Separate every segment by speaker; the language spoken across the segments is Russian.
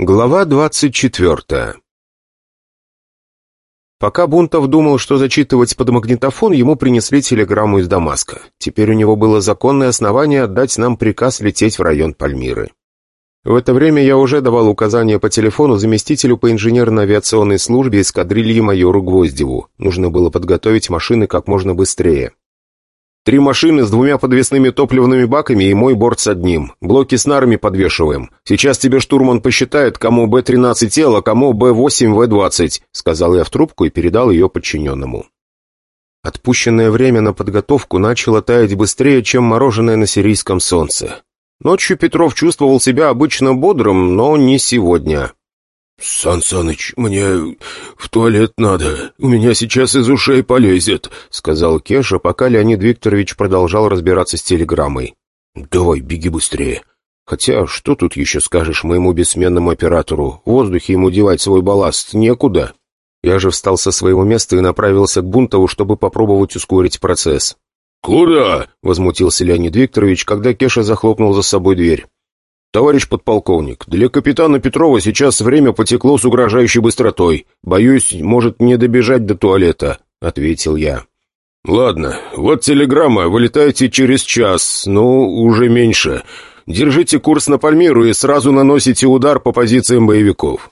Speaker 1: Глава двадцать четвертая Пока Бунтов думал, что зачитывать под магнитофон, ему принесли телеграмму из Дамаска. Теперь у него было законное основание отдать нам приказ лететь в район Пальмиры. В это время я уже давал указания по телефону заместителю по инженерно-авиационной службе эскадрильи майору Гвоздеву. Нужно было подготовить машины как можно быстрее. Три машины с двумя подвесными топливными баками и мой борт с одним. Блоки с нарами подвешиваем. Сейчас тебе штурман посчитает, кому Б-13Л, а кому Б-8, В-20», — сказал я в трубку и передал ее подчиненному. Отпущенное время на подготовку начало таять быстрее, чем мороженое на сирийском солнце. Ночью Петров чувствовал себя обычно бодрым, но не сегодня.
Speaker 2: «Сан Саныч, мне в туалет надо. У меня сейчас из ушей полезет», — сказал Кеша, пока Леонид Викторович продолжал разбираться с телеграммой. «Давай, беги быстрее. Хотя, что тут еще скажешь моему бессменному оператору? В воздухе ему девать свой балласт некуда». Я же встал со своего места и направился к Бунтову, чтобы попробовать ускорить процесс. «Куда?»
Speaker 1: — возмутился Леонид Викторович, когда Кеша захлопнул за собой дверь. «Товарищ подполковник, для капитана Петрова сейчас время потекло с угрожающей быстротой. Боюсь, может не добежать до туалета», — ответил я.
Speaker 2: «Ладно, вот телеграмма, вылетайте через час, ну, уже меньше. Держите курс на Пальмиру и сразу наносите удар по позициям боевиков».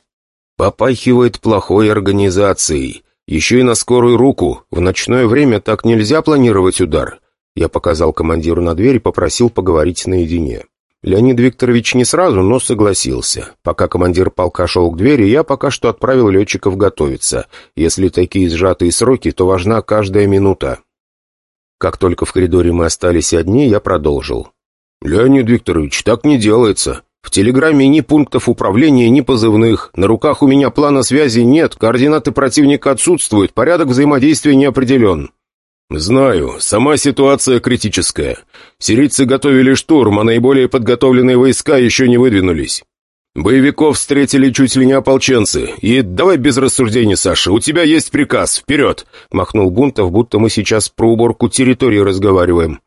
Speaker 1: «Попахивает плохой организацией. Еще и на скорую руку. В ночное время так нельзя планировать удар». Я показал командиру на дверь и попросил поговорить наедине. Леонид Викторович не сразу, но согласился. Пока командир полка шел к двери, я пока что отправил летчиков готовиться. Если такие сжатые сроки, то важна каждая минута. Как только в коридоре мы остались одни, я продолжил. «Леонид Викторович, так не делается. В телеграмме ни пунктов управления, ни позывных. На руках у меня плана связи нет, координаты противника отсутствуют, порядок взаимодействия не определен.
Speaker 2: «Знаю. Сама ситуация критическая. Сирийцы готовили штурм, а наиболее подготовленные войска еще не выдвинулись. Боевиков встретили чуть ли не ополченцы. И давай без рассуждений, Саша, у тебя есть приказ. Вперед!» Махнул Бунтов, будто мы сейчас про уборку территории разговариваем.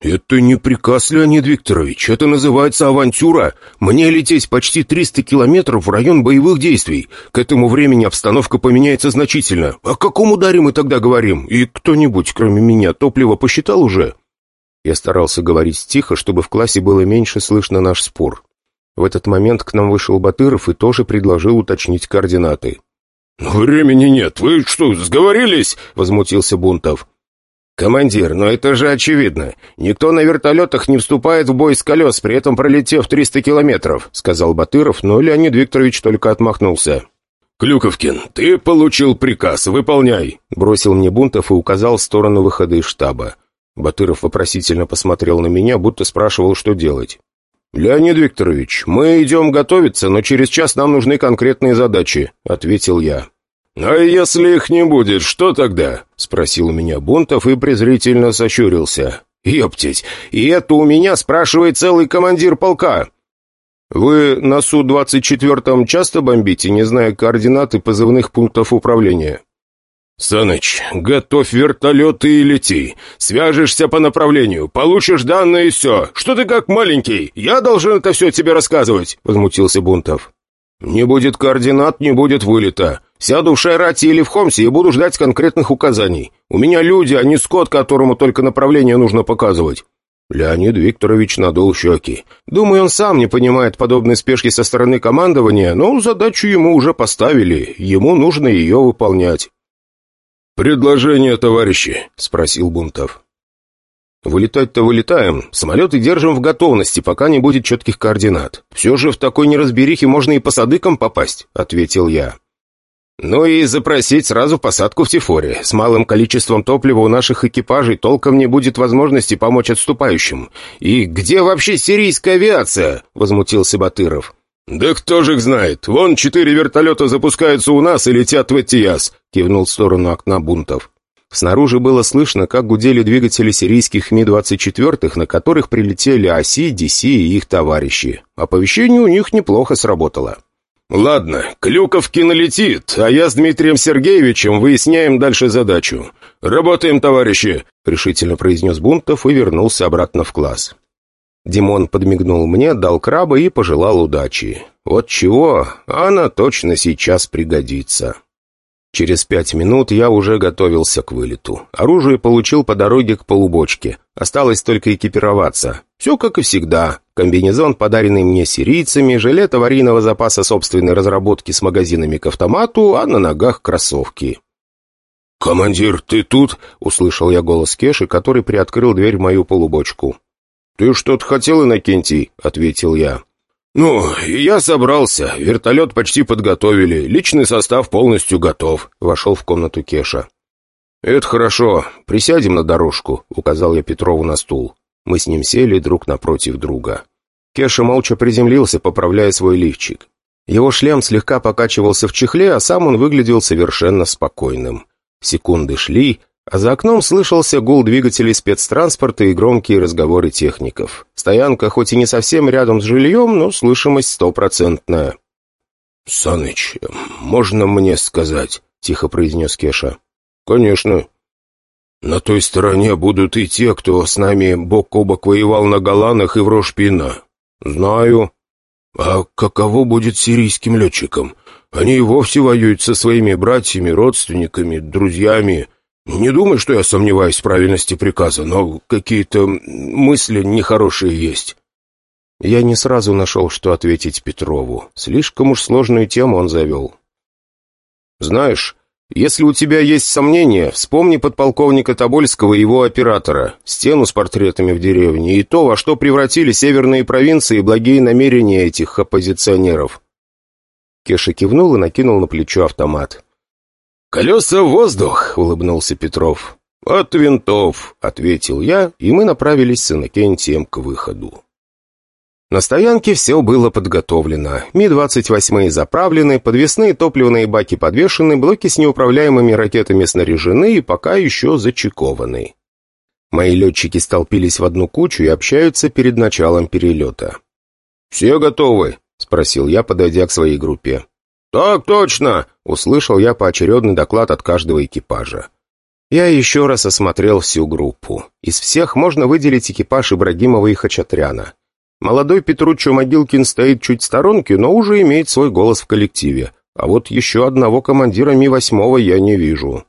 Speaker 1: «Это не приказ, Леонид Викторович, это называется авантюра. Мне лететь почти 300 километров в район боевых действий. К этому времени обстановка поменяется значительно. О каком ударе мы тогда говорим? И кто-нибудь, кроме меня, топливо посчитал уже?» Я старался говорить тихо, чтобы в классе было меньше слышно наш спор. В этот момент к нам вышел Батыров и тоже предложил уточнить координаты.
Speaker 2: «Времени нет. Вы что, сговорились?» — возмутился Бунтов.
Speaker 1: «Командир, но это же очевидно. Никто на вертолетах не вступает в бой с колес, при этом пролетев 300 километров», — сказал Батыров, но Леонид Викторович только отмахнулся.
Speaker 2: «Клюковкин, ты получил приказ, выполняй!» Бросил мне Бунтов и указал в сторону выхода из штаба.
Speaker 1: Батыров вопросительно посмотрел на меня, будто спрашивал, что делать. «Леонид Викторович, мы идем готовиться, но через час нам нужны конкретные задачи», — ответил я.
Speaker 2: «А если их не будет, что тогда?» — спросил у меня Бунтов и презрительно сощурился.
Speaker 1: «Ептить, и это у меня спрашивает целый командир полка!» «Вы на Су-24 часто бомбите, не зная координаты позывных пунктов управления?»
Speaker 2: «Саныч, готовь вертолеты и лети. Свяжешься по направлению, получишь данные и все. Что ты как маленький? Я должен это все тебе рассказывать», — возмутился Бунтов.
Speaker 1: «Не будет координат, не будет вылета. Сяду в Шайрате или в Хомсе и буду ждать конкретных указаний. У меня люди, а не скот, которому только направление нужно показывать». Леонид Викторович надул щеки. Думаю, он сам не понимает подобной спешки со стороны командования, но задачу ему уже поставили, ему нужно ее выполнять.
Speaker 2: «Предложение, товарищи?» — спросил Бунтов.
Speaker 1: «Вылетать-то вылетаем. Самолеты держим в готовности, пока не будет четких координат. Все же в такой неразберихе можно и по садыкам попасть», — ответил я. «Ну и запросить сразу посадку в Тифоре. С малым количеством топлива у наших экипажей толком не будет возможности помочь отступающим. И где вообще сирийская авиация?» — возмутился Батыров.
Speaker 2: «Да кто же их знает? Вон четыре вертолета запускаются у нас и летят в Этияс», — кивнул в сторону окна бунтов.
Speaker 1: Снаружи было слышно, как гудели двигатели сирийских Ми-24, на которых прилетели ОСИ, ДС и их товарищи. Оповещение у них неплохо сработало.
Speaker 2: «Ладно, Клюковкин летит, а я с Дмитрием Сергеевичем выясняем дальше задачу. Работаем, товарищи!» — решительно произнес Бунтов и вернулся обратно в класс.
Speaker 1: Димон подмигнул мне, дал краба и пожелал удачи. Вот чего, она точно сейчас пригодится. Через пять минут я уже готовился к вылету. Оружие получил по дороге к полубочке. Осталось только экипироваться. Все как и всегда. Комбинезон, подаренный мне сирийцами, жилет аварийного запаса собственной разработки с магазинами к автомату, а на ногах кроссовки.
Speaker 2: «Командир, ты тут?»
Speaker 1: — услышал я голос Кеши, который приоткрыл дверь в мою полубочку.
Speaker 2: «Ты что-то хотел, Иннокентий?» — ответил я. «Ну, я собрался. Вертолет почти подготовили. Личный состав полностью готов», — вошел в комнату Кеша.
Speaker 1: «Это хорошо. Присядем на дорожку», — указал я Петрову на стул. Мы с ним сели друг напротив друга. Кеша молча приземлился, поправляя свой лифчик. Его шлем слегка покачивался в чехле, а сам он выглядел совершенно спокойным. Секунды шли, а за окном слышался гул двигателей спецтранспорта и громкие разговоры техников. Стоянка хоть и не совсем рядом с жильем, но слышимость стопроцентная.
Speaker 2: «Саныч, можно мне сказать?» — тихо произнес Кеша.
Speaker 1: «Конечно».
Speaker 2: «На той стороне будут и те, кто с нами бок о бок воевал на Голанах и в Рошпина».
Speaker 1: «Знаю».
Speaker 2: «А каково будет сирийским летчикам? Они и вовсе воюют со своими братьями, родственниками, друзьями». Не думай, что я сомневаюсь в правильности приказа, но какие-то мысли нехорошие есть».
Speaker 1: Я не сразу нашел, что ответить Петрову. Слишком уж сложную тему он завел. «Знаешь, если у тебя есть сомнения, вспомни подполковника Тобольского и его оператора, стену с портретами в деревне и то, во что превратили северные провинции благие намерения этих оппозиционеров». Кеша кивнул и накинул на плечо автомат.
Speaker 2: «Колеса в воздух!» — улыбнулся Петров.
Speaker 1: «От винтов!» — ответил я, и мы направились с Иннокентием к выходу. На стоянке все было подготовлено. Ми-28 заправлены, подвесные топливные баки подвешены, блоки с неуправляемыми ракетами снаряжены и пока еще зачекованы. Мои летчики столпились в одну кучу и общаются перед началом перелета.
Speaker 2: «Все готовы?»
Speaker 1: — спросил я, подойдя к своей группе.
Speaker 2: «Так точно!»
Speaker 1: — услышал я поочередный доклад от каждого экипажа. Я еще раз осмотрел всю группу. Из всех можно выделить экипаж Ибрагимова и Хачатряна. Молодой Петруччо Могилкин стоит чуть в сторонке, но уже имеет свой голос в коллективе. А вот еще одного командира Ми-8 я не вижу.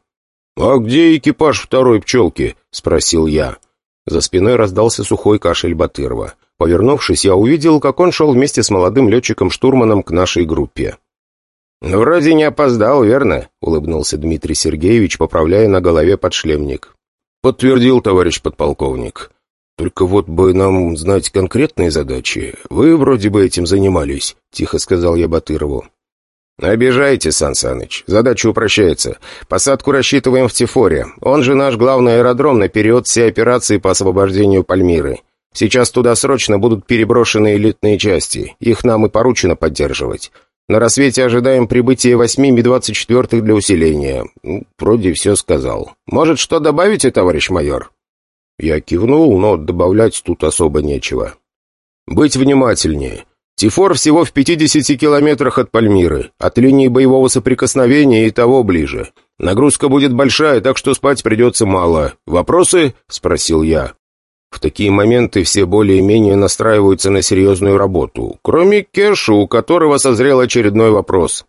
Speaker 2: «А где экипаж второй пчелки?» — спросил я.
Speaker 1: За спиной раздался сухой кашель Батырова. Повернувшись, я увидел, как он шел вместе с молодым летчиком-штурманом к нашей группе.
Speaker 3: «Вроде не опоздал, верно?» — улыбнулся Дмитрий Сергеевич, поправляя на голове подшлемник.
Speaker 2: «Подтвердил, товарищ подполковник. Только вот бы нам знать конкретные задачи. Вы вроде бы этим занимались», — тихо сказал я Батырову.
Speaker 3: «Обижаете, Сан Саныч. Задача упрощается. Посадку рассчитываем в Тифоре. Он же наш главный аэродром на период всей операции по освобождению Пальмиры. Сейчас туда срочно будут переброшены элитные части. Их нам и поручено поддерживать. На рассвете ожидаем прибытия восьми Ми-24 для усиления. Ну, вроде все сказал. Может, что добавите, товарищ майор?»
Speaker 1: Я кивнул, но добавлять тут особо нечего. «Быть внимательнее. Тифор всего в 50 километрах от Пальмиры, от линии боевого соприкосновения и того ближе. Нагрузка будет большая, так что спать придется мало. Вопросы?» — спросил я. В такие моменты все более-менее настраиваются на серьезную работу, кроме Кеша, у которого созрел очередной вопрос.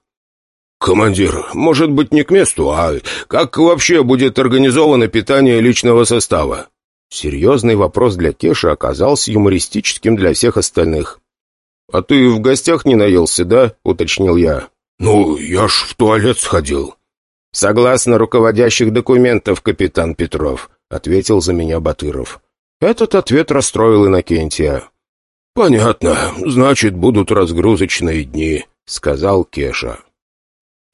Speaker 2: «Командир, может быть, не к месту, а как вообще будет организовано питание личного состава?»
Speaker 1: Серьезный вопрос для Кеши оказался юмористическим для всех остальных.
Speaker 2: «А ты в гостях не наелся, да?» — уточнил я. «Ну, я ж в туалет сходил».
Speaker 3: «Согласно руководящих документов, капитан Петров», — ответил за меня Батыров.
Speaker 1: Этот ответ расстроил Иннокентия.
Speaker 2: «Понятно. Значит, будут разгрузочные дни», — сказал Кеша.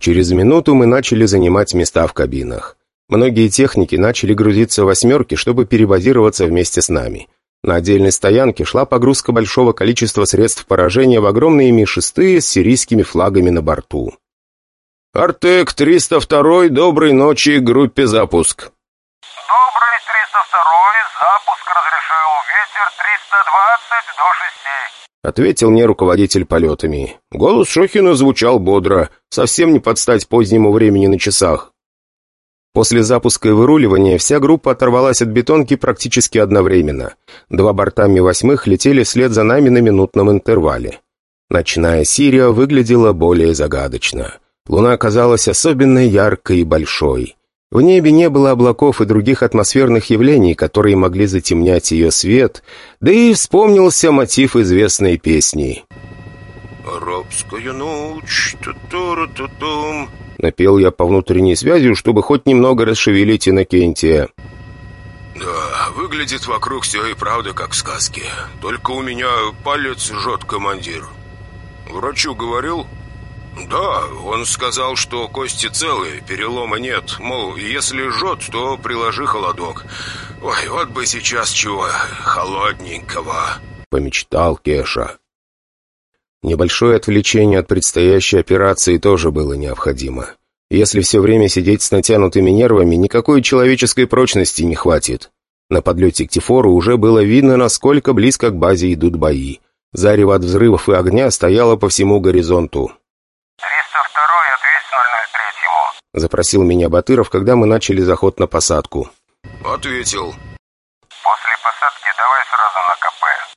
Speaker 1: Через минуту мы начали занимать места в кабинах. Многие техники начали грузиться в «восьмерки», чтобы перебазироваться вместе с нами. На отдельной стоянке шла погрузка большого количества средств поражения в огромные Ми-6 с сирийскими флагами на борту.
Speaker 3: «Артек-302, доброй ночи, группе запуск».
Speaker 4: 320 до 6.
Speaker 1: Ответил мне руководитель полетами. Голос Шохина звучал бодро, совсем не под стать позднему времени на часах. После запуска и выруливания вся группа оторвалась от бетонки практически одновременно. Два борта Ми-8 летели вслед за нами на минутном интервале. Ночная Сирия выглядела более загадочно. Луна казалась особенно яркой и большой. В небе не было облаков и других атмосферных явлений, которые могли затемнять ее свет, да и вспомнился мотив известной песни.
Speaker 2: «Арабская ночь, ту-туру-ту-тум»,
Speaker 1: Напел я по внутренней связи, чтобы хоть немного расшевелить Иннокентия.
Speaker 2: «Да, выглядит вокруг все и правда как в сказке. Только у меня палец жжет командир. Врачу говорил?» «Да, он сказал, что кости целые, перелома нет. Мол, если жжет, то приложи холодок. Ой, вот бы сейчас чего холодненького», —
Speaker 1: помечтал Кеша. Небольшое отвлечение от предстоящей операции тоже было необходимо. Если все время сидеть с натянутыми нервами, никакой человеческой прочности не хватит. На подлете к Тифору уже было видно, насколько близко к базе идут бои. Зарево от взрывов и огня стояло по всему горизонту. Запросил меня Батыров, когда мы начали заход на посадку.
Speaker 2: «Ответил».
Speaker 4: «После посадки давай сразу на КП.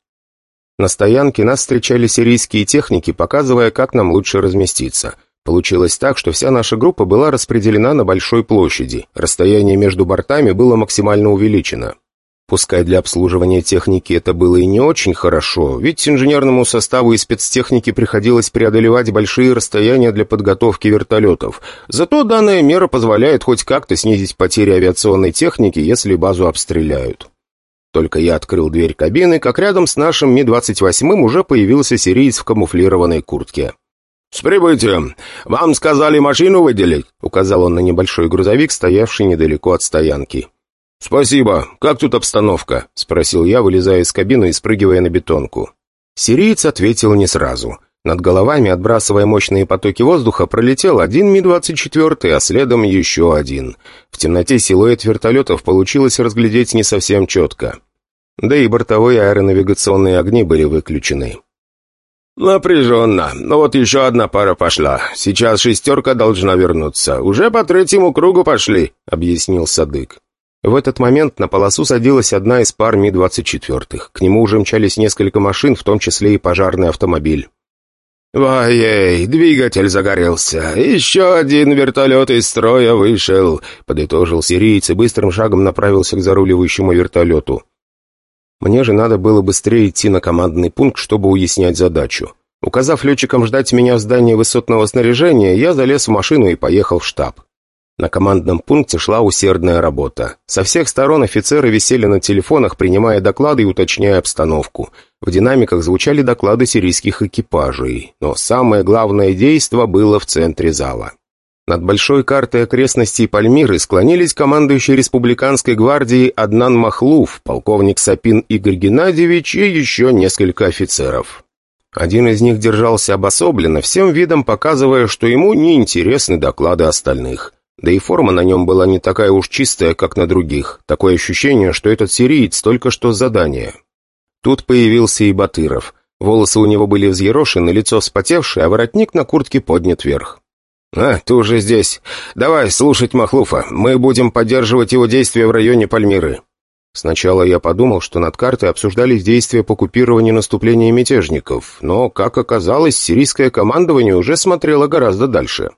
Speaker 1: На стоянке нас встречали сирийские техники, показывая, как нам лучше разместиться. Получилось так, что вся наша группа была распределена на большой площади. Расстояние между бортами было максимально увеличено. Пускай для обслуживания техники это было и не очень хорошо, ведь инженерному составу и спецтехнике приходилось преодолевать большие расстояния для подготовки вертолетов. Зато данная мера позволяет хоть как-то снизить потери авиационной техники, если базу обстреляют. Только я открыл дверь кабины, как рядом с нашим Ми-28 уже появился сириец в камуфлированной куртке.
Speaker 2: «С прибытием! Вам сказали машину выделить?» — указал он на небольшой грузовик, стоявший недалеко от стоянки.
Speaker 1: «Спасибо. Как тут обстановка?» — спросил я, вылезая из кабины и спрыгивая на бетонку. Сириец ответил не сразу. Над головами, отбрасывая мощные потоки воздуха, пролетел один Ми-24, а следом еще один. В темноте силуэт вертолетов получилось разглядеть не совсем четко. Да и бортовые аэронавигационные огни были выключены.
Speaker 2: «Напряженно. Но вот еще одна пара пошла. Сейчас шестерка должна вернуться. Уже по третьему кругу пошли», — объяснил Садык.
Speaker 1: В этот момент на полосу садилась одна из пар Ми-24. К нему уже мчались несколько машин, в том числе и пожарный автомобиль.
Speaker 2: «Вай, двигатель загорелся. Еще один вертолет из строя вышел», — подытожил сириец и быстрым шагом направился к заруливающему вертолету.
Speaker 1: Мне же надо было быстрее идти на командный пункт, чтобы уяснять задачу. Указав летчикам ждать меня в здании высотного снаряжения, я залез в машину и поехал в штаб. На командном пункте шла усердная работа. Со всех сторон офицеры висели на телефонах, принимая доклады и уточняя обстановку. В динамиках звучали доклады сирийских экипажей. Но самое главное действо было в центре зала. Над большой картой окрестностей Пальмиры склонились командующий республиканской гвардией Аднан Махлув, полковник Сапин Игорь Геннадьевич и еще несколько офицеров. Один из них держался обособленно, всем видом показывая, что ему не интересны доклады остальных. Да и форма на нем была не такая уж чистая, как на других. Такое ощущение, что этот сириец только что задание. Тут появился и Батыров. Волосы у него были взъерошены, лицо вспотевшее, а воротник на куртке поднят вверх.
Speaker 2: «А, ты уже здесь. Давай слушать Махлуфа. Мы будем поддерживать его действия в районе Пальмиры».
Speaker 1: Сначала я подумал, что над картой обсуждались действия по купированию наступления мятежников, но, как оказалось, сирийское командование уже смотрело гораздо дальше.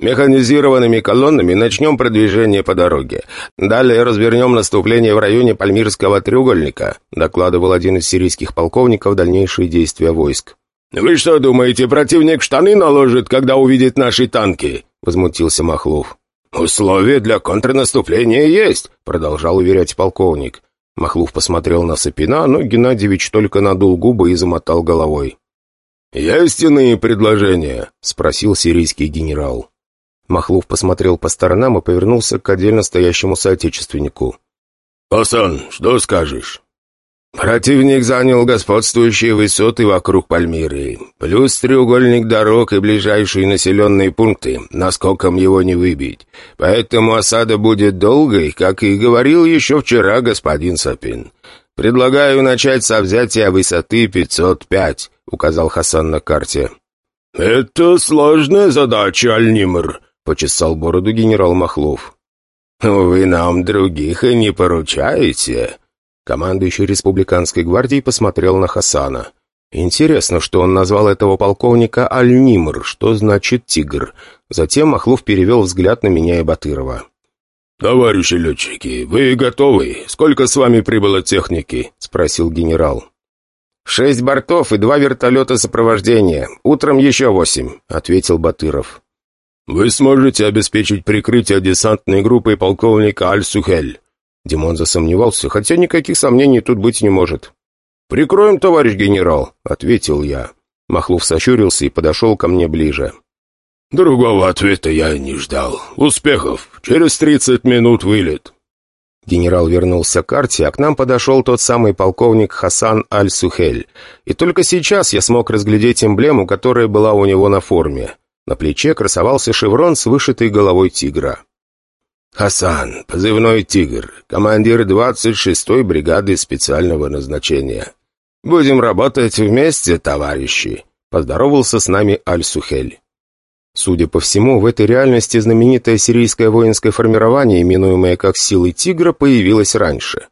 Speaker 2: Механизированными колоннами начнем продвижение по дороге. Далее развернем наступление в районе Пальмирского треугольника», докладывал один из сирийских полковников дальнейшие действия войск. «Вы что думаете, противник штаны наложит, когда увидит наши танки?» возмутился Махлов. «Условия для контрнаступления есть», продолжал уверять полковник.
Speaker 1: Махлув посмотрел на Сапина, но Геннадьевич только надул губы и замотал головой.
Speaker 2: «Есть иные предложения?»
Speaker 1: — спросил сирийский генерал. Махлув посмотрел по сторонам и повернулся к отдельно стоящему соотечественнику.
Speaker 2: «Асан, что скажешь?» Противник занял господствующие высоты вокруг Пальмиры, плюс треугольник дорог и ближайшие населенные пункты, наскоком его не выбить. Поэтому осада будет долгой, как и говорил еще вчера господин Сапин. «Предлагаю начать со взятия высоты 505», — указал Хасан на карте.
Speaker 5: «Это сложная задача, Альнимр», —
Speaker 1: почесал бороду генерал Махлов.
Speaker 2: «Вы нам других и не поручаете?»
Speaker 1: Командующий республиканской гвардией посмотрел на Хасана. Интересно, что он назвал этого полковника Аль-Нимр, что значит «тигр». Затем Махлов перевел взгляд на меня и Батырова.
Speaker 5: «Товарищи летчики, вы готовы? Сколько с вами прибыло техники?» — спросил генерал.
Speaker 3: «Шесть бортов и два вертолета сопровождения. Утром еще восемь», — ответил Батыров.
Speaker 5: «Вы сможете обеспечить прикрытие десантной группы полковника Аль-Сухель?»
Speaker 1: Димон засомневался, хотя никаких сомнений тут быть не может.
Speaker 3: «Прикроем, товарищ генерал», — ответил я.
Speaker 1: Махлов сощурился и подошел ко мне ближе.
Speaker 5: «Другого ответа я не ждал. Успехов! Через тридцать минут вылет!»
Speaker 1: Генерал вернулся к карте, а к нам подошел тот самый полковник Хасан Аль-Сухель. И только сейчас я смог разглядеть эмблему, которая была у него на форме. На плече красовался шеврон с вышитой головой тигра.
Speaker 3: «Хасан, позывной «Тигр», командир 26-й бригады специального назначения. Будем работать вместе, товарищи», — поздоровался с нами Аль-Сухель.
Speaker 1: Судя по всему, в этой реальности знаменитое сирийское воинское формирование, именуемое как «Силы Тигра», появилось раньше.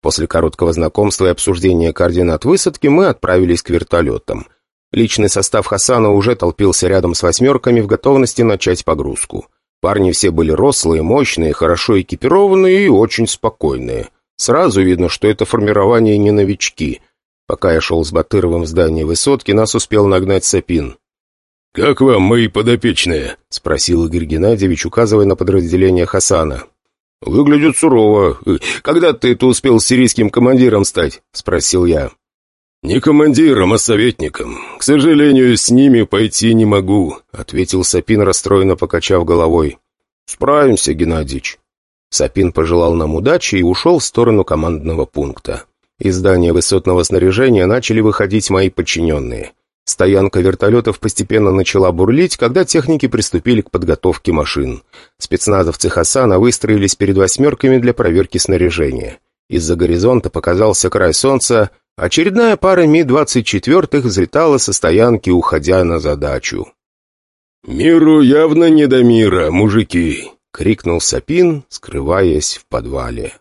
Speaker 1: После короткого знакомства и обсуждения координат высадки мы отправились к вертолетам. Личный состав Хасана уже толпился рядом с «восьмерками» в готовности начать погрузку. Парни все были рослые, мощные, хорошо экипированные и очень спокойные. Сразу видно, что это формирование не новички. Пока я шел с Батыровым в здание высотки, нас успел нагнать Сапин.
Speaker 5: «Как вам, мои подопечные?»
Speaker 1: — спросил Игорь Геннадьевич, указывая на подразделение Хасана.
Speaker 3: «Выглядит сурово. Когда ты это успел сирийским командиром стать?» — спросил я.
Speaker 5: «Не командиром, а советником. К сожалению, с ними пойти не могу», — ответил Сапин, расстроенно покачав головой.
Speaker 1: «Справимся, Геннадьевич». Сапин пожелал нам удачи и ушел в сторону командного пункта. Из здания высотного снаряжения начали выходить мои подчиненные. Стоянка вертолетов постепенно начала бурлить, когда техники приступили к подготовке машин. Спецназовцы Хасана выстроились перед восьмерками для проверки снаряжения. Из-за горизонта показался край солнца, Очередная пара Ми-24 взлетала со стоянки, уходя на задачу.
Speaker 5: «Миру явно не до мира, мужики!»
Speaker 1: — крикнул Сапин, скрываясь в подвале.